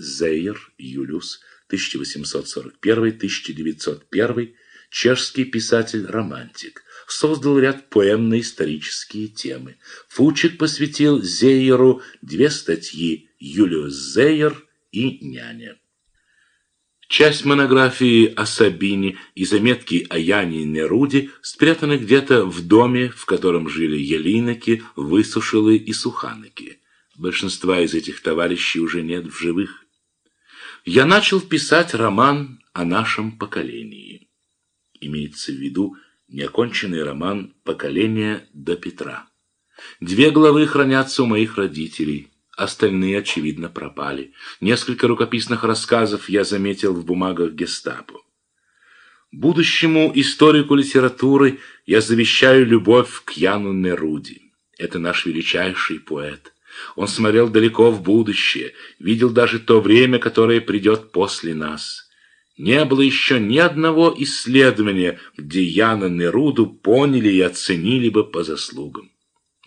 Зейер Юлиус 1841-1901, чешский писатель-романтик, создал ряд поэм на исторические темы. Фучик посвятил Зейеру две статьи «Юлиус Зейер» и «Няня». Часть монографии о Сабине и заметки о Яне Неруде спрятаны где-то в доме, в котором жили Елиноки, Высушилы и Суханыки. Большинства из этих товарищей уже нет в живых. Я начал писать роман о нашем поколении. Имеется в виду неоконченный роман «Поколение до Петра». Две главы хранятся у моих родителей – остальные, очевидно, пропали. Несколько рукописных рассказов я заметил в бумагах гестапо. Будущему историку литературы я завещаю любовь к Яну Неруди. Это наш величайший поэт. Он смотрел далеко в будущее, видел даже то время, которое придет после нас. Не было еще ни одного исследования, где Яна Неруду поняли и оценили бы по заслугам.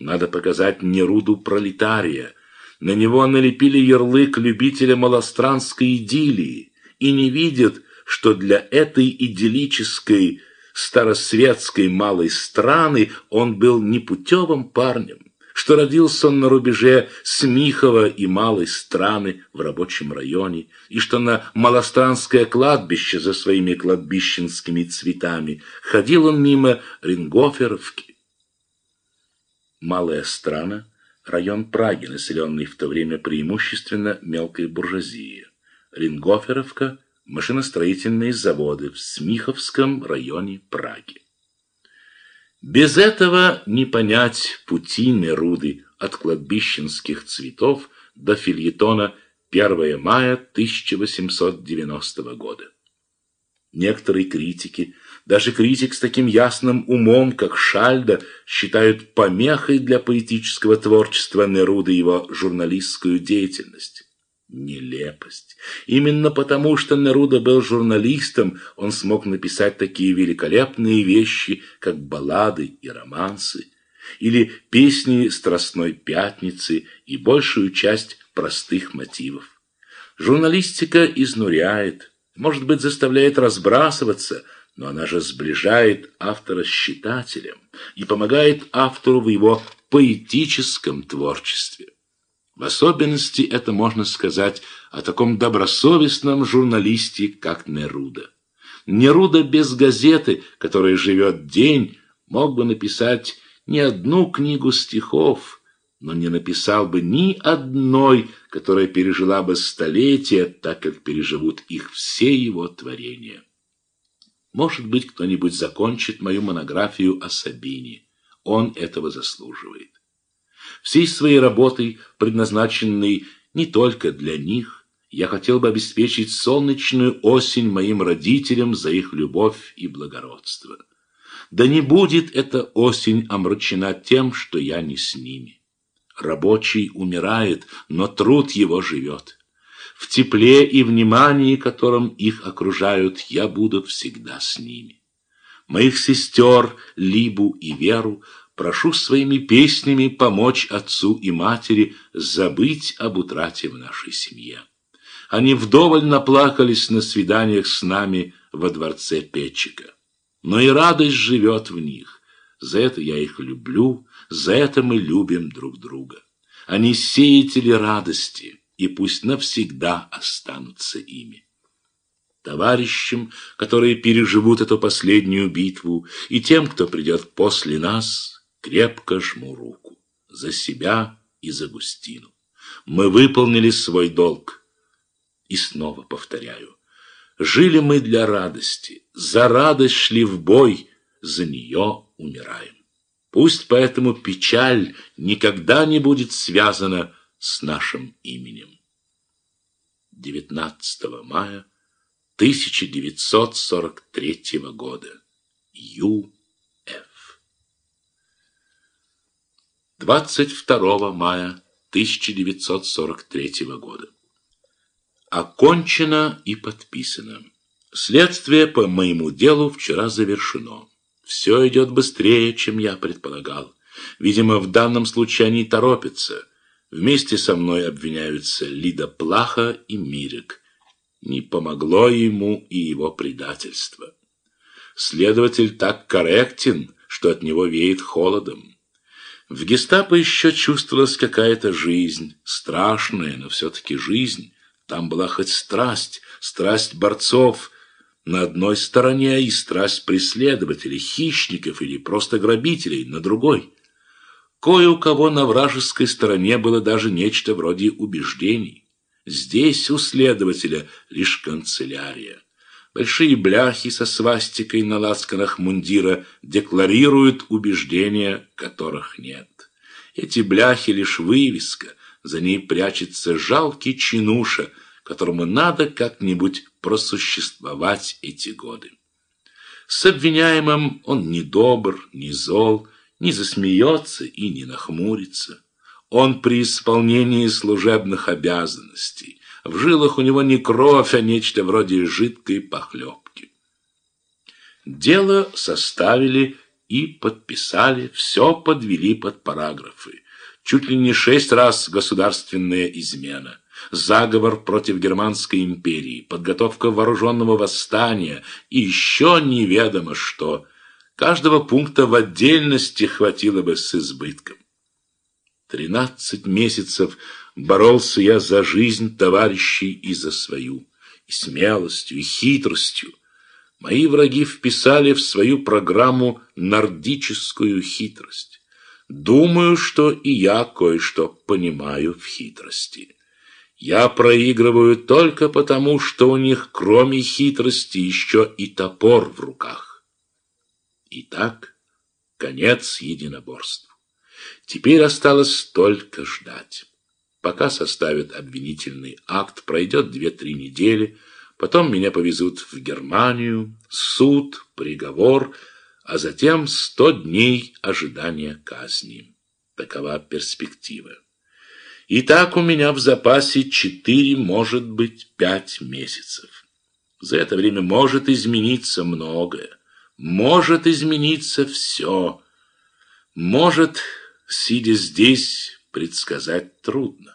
Надо показать Неруду пролетария – на него налепили ярлык любителя малостранской идиллии и не видят, что для этой идиллической старосветской малой страны он был непутевым парнем, что родился он на рубеже Смихова и малой страны в рабочем районе, и что на малостранское кладбище за своими кладбищенскими цветами ходил он мимо Рингоферовки. Малая страна район Праги, населенный в то время преимущественно мелкой буржуазией. Рингоферовка – машиностроительные заводы в Смиховском районе Праги. Без этого не понять пути Неруды от кладбищенских цветов до фильетона 1 мая 1890 года. Некоторые критики даже критик с таким ясным умом, как Шальда, считают помехой для поэтического творчества Неруды его журналистскую деятельность. Нелепость. Именно потому, что Неруда был журналистом, он смог написать такие великолепные вещи, как баллады и романсы, или песни Страстной Пятницы и большую часть простых мотивов. Журналистика изнуряет, может быть, заставляет разбрасываться, но она же сближает автора с читателем и помогает автору в его поэтическом творчестве. В особенности это можно сказать о таком добросовестном журналисте, как Неруда. Неруда без газеты, которая живет день, мог бы написать не одну книгу стихов, но не написал бы ни одной, которая пережила бы столетия, так как переживут их все его творения. Может быть, кто-нибудь закончит мою монографию о Сабине. Он этого заслуживает. Всей своей работой, предназначенной не только для них, я хотел бы обеспечить солнечную осень моим родителям за их любовь и благородство. Да не будет эта осень омрачена тем, что я не с ними. Рабочий умирает, но труд его живет. В тепле и внимании, которым их окружают, я буду всегда с ними. Моих сестер Либу и Веру прошу своими песнями помочь отцу и матери забыть об утрате в нашей семье. Они вдоволь наплакались на свиданиях с нами во дворце Петчика. Но и радость живет в них. За это я их люблю, за это мы любим друг друга. Они сеятели радости и пусть навсегда останутся ими. Товарищам, которые переживут эту последнюю битву, и тем, кто придет после нас, крепко жму руку. За себя и за Густину. Мы выполнили свой долг. И снова повторяю. Жили мы для радости, за радость шли в бой, за нее умираем. Пусть поэтому печаль никогда не будет связана с нашим именем. 19 мая 1943 года. Ю.Ф. 22 мая 1943 года. Окончено и подписано. Следствие по моему делу вчера завершено. Все идет быстрее, чем я предполагал. Видимо, в данном случае они торопятся – Вместе со мной обвиняются Лида Плаха и Мирик. Не помогло ему и его предательство. Следователь так корректен, что от него веет холодом. В гестапо еще чувствовалась какая-то жизнь, страшная, но все-таки жизнь. Там была хоть страсть, страсть борцов на одной стороне и страсть преследователей, хищников или просто грабителей на другой. Кое у кого на вражеской стороне было даже нечто вроде убеждений. Здесь у следователя лишь канцелярия. Большие бляхи со свастикой на ласканах мундира декларируют убеждения, которых нет. Эти бляхи лишь вывеска, за ней прячется жалкий чинуша, которому надо как-нибудь просуществовать эти годы. С обвиняемым он не добр, не зол, не засмеется и не нахмурится. Он при исполнении служебных обязанностей. В жилах у него не кровь, а нечто вроде жидкой похлебки. Дело составили и подписали, все подвели под параграфы. Чуть ли не шесть раз государственная измена заговор против Германской империи, подготовка вооруженного восстания и еще неведомо что. Каждого пункта в отдельности хватило бы с избытком. Тринадцать месяцев боролся я за жизнь товарищей и за свою, и смелостью, и хитростью. Мои враги вписали в свою программу нордическую хитрость. Думаю, что и я кое-что понимаю в хитрости. Я проигрываю только потому, что у них, кроме хитрости, еще и топор в руках. Итак, конец единоборству. Теперь осталось только ждать. Пока составят обвинительный акт, пройдет две-три недели, потом меня повезут в Германию, суд, приговор, а затем сто дней ожидания казни. Такова перспектива. И так у меня в запасе четыре, может быть, пять месяцев. За это время может измениться многое. Может измениться все. Может, сидя здесь, предсказать трудно.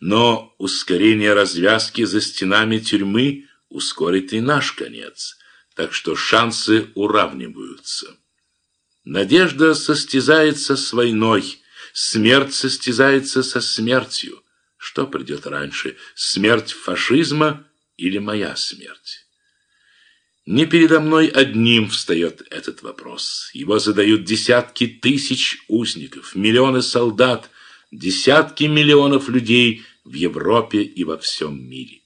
Но ускорение развязки за стенами тюрьмы ускорит и наш конец, так что шансы уравниваются. Надежда состязается с войной – Смерть состязается со смертью. Что придет раньше, смерть фашизма или моя смерть? Не передо мной одним встает этот вопрос. Его задают десятки тысяч узников, миллионы солдат, десятки миллионов людей в Европе и во всем мире.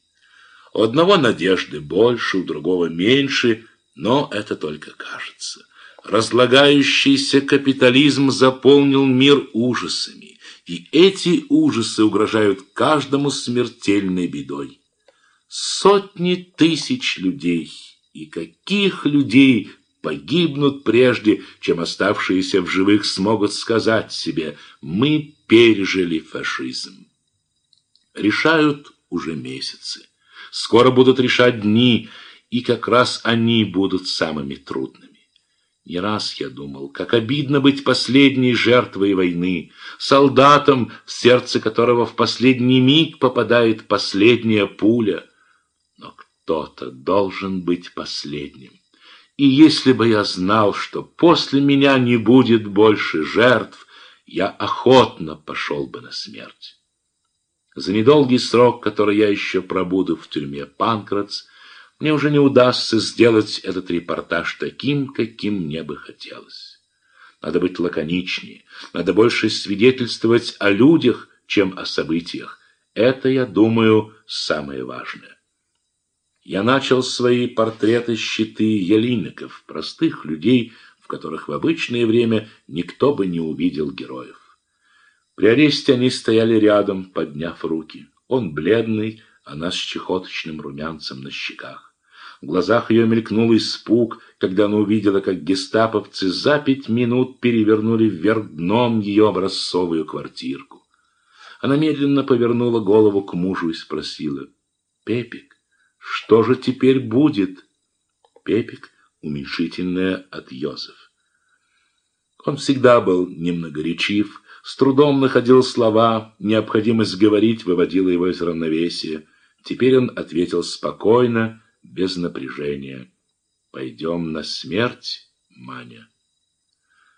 У одного надежды больше, у другого меньше, но это только кажется. Разлагающийся капитализм заполнил мир ужасами, и эти ужасы угрожают каждому смертельной бедой. Сотни тысяч людей, и каких людей погибнут прежде, чем оставшиеся в живых смогут сказать себе «мы пережили фашизм». Решают уже месяцы. Скоро будут решать дни, и как раз они будут самыми трудными. Не раз я думал, как обидно быть последней жертвой войны, солдатом, в сердце которого в последний миг попадает последняя пуля. Но кто-то должен быть последним. И если бы я знал, что после меня не будет больше жертв, я охотно пошел бы на смерть. За недолгий срок, который я еще пробуду в тюрьме Панкратс, мне уже не удастся сделать этот репортаж таким, каким мне бы хотелось. Надо быть лаконичнее, надо больше свидетельствовать о людях, чем о событиях. Это, я думаю, самое важное. Я начал свои портреты-щиты елиников, простых людей, в которых в обычное время никто бы не увидел героев. При аресте они стояли рядом, подняв руки. Он бледный, она с чехоточным румянцем на щеках. В глазах ее мелькнул испуг, когда она увидела, как гестаповцы за пять минут перевернули вверх дном ее образцовую квартирку. Она медленно повернула голову к мужу и спросила, «Пепик, что же теперь будет?» Пепик — уменьшительное от Йозеф. Он всегда был немногоречив, С трудом находил слова, необходимость говорить выводила его из равновесия. Теперь он ответил спокойно, без напряжения. «Пойдем на смерть, Маня».